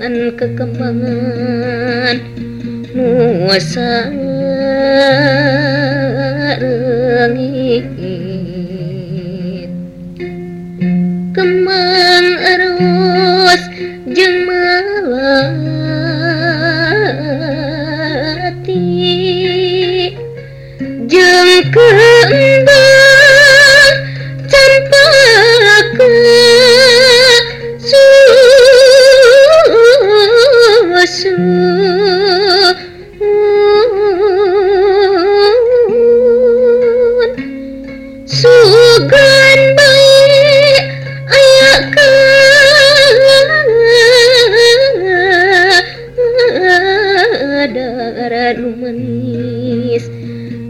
kekembangan kekembangan nuasa rengit kemang arus jeung melati jeung kembang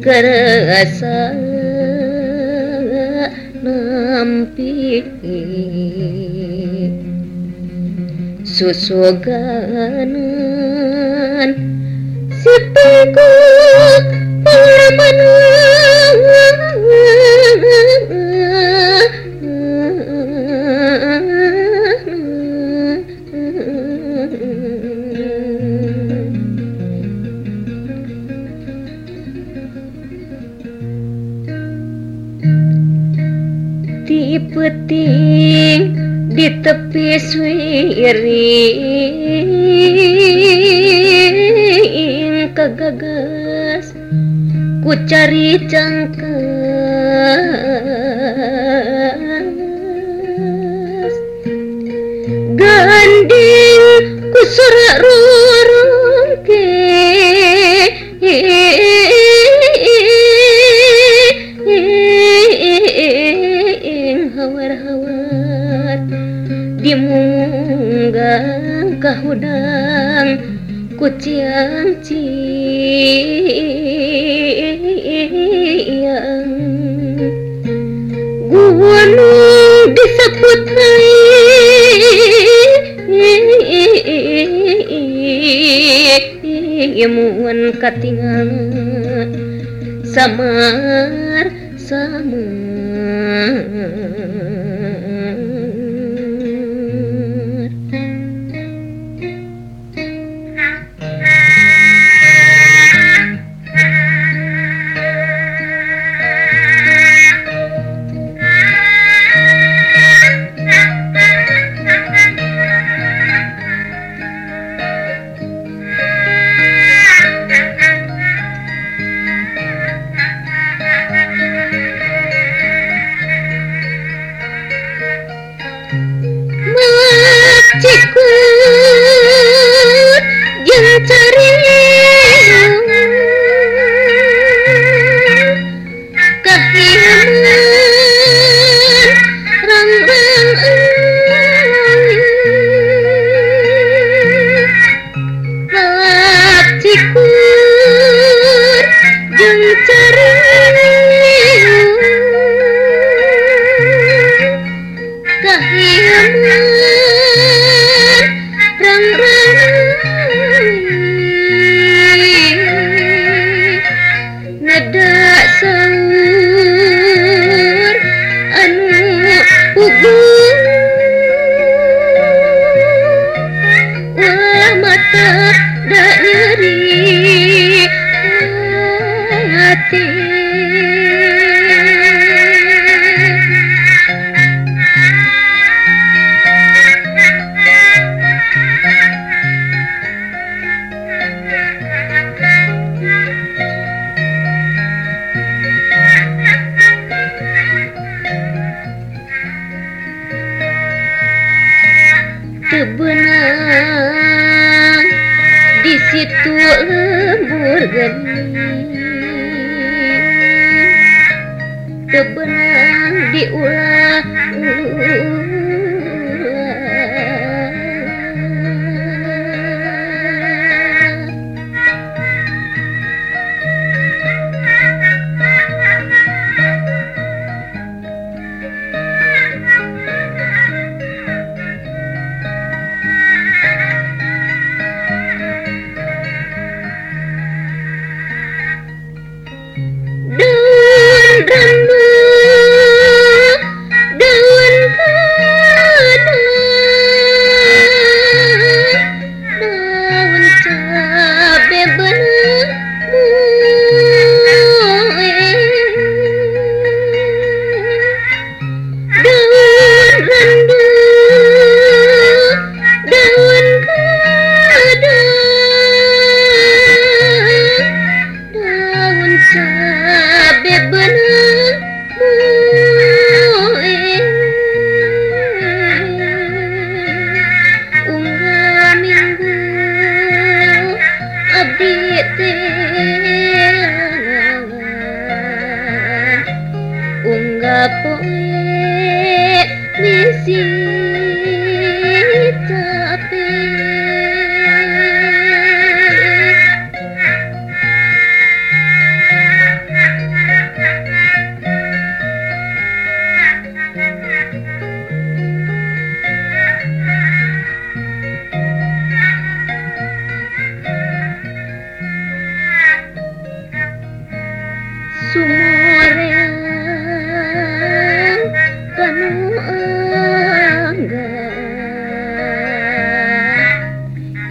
kerasa nampi susoganan si pengkok pengalaman iri kagagas ku cari cangkas ganding ku surak rurungke hawar hawar kahudang hudang ciang gunung diseputai mun katingan samar samar situ lembur geni kebenang diulang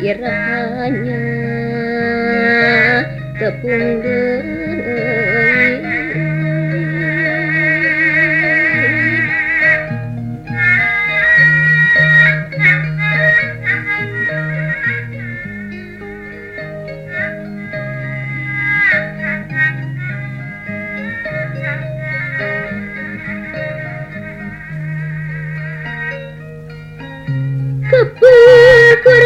kiranya tepung Kepukur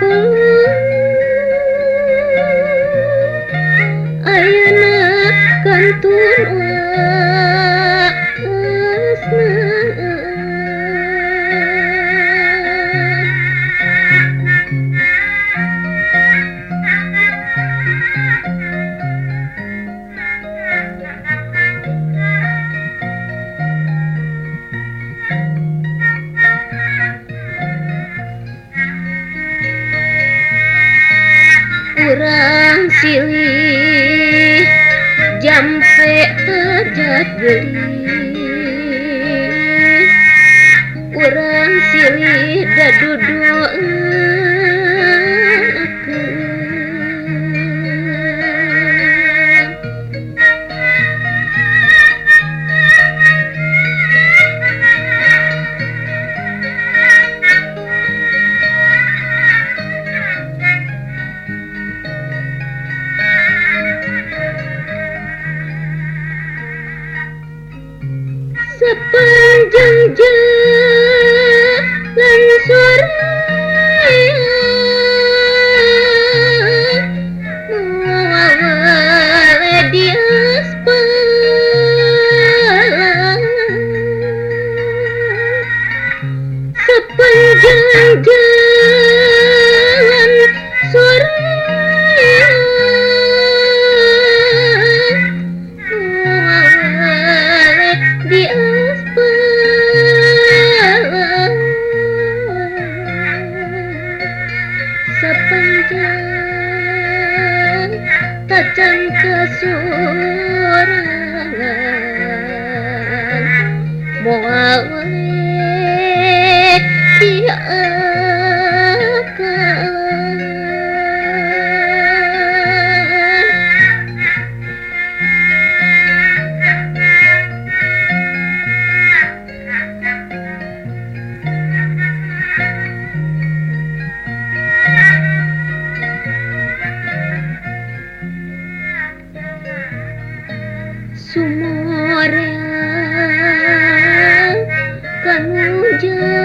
hmm silih jampe terjadi. Urang silih dadu ding, ding, ding. Sumore kang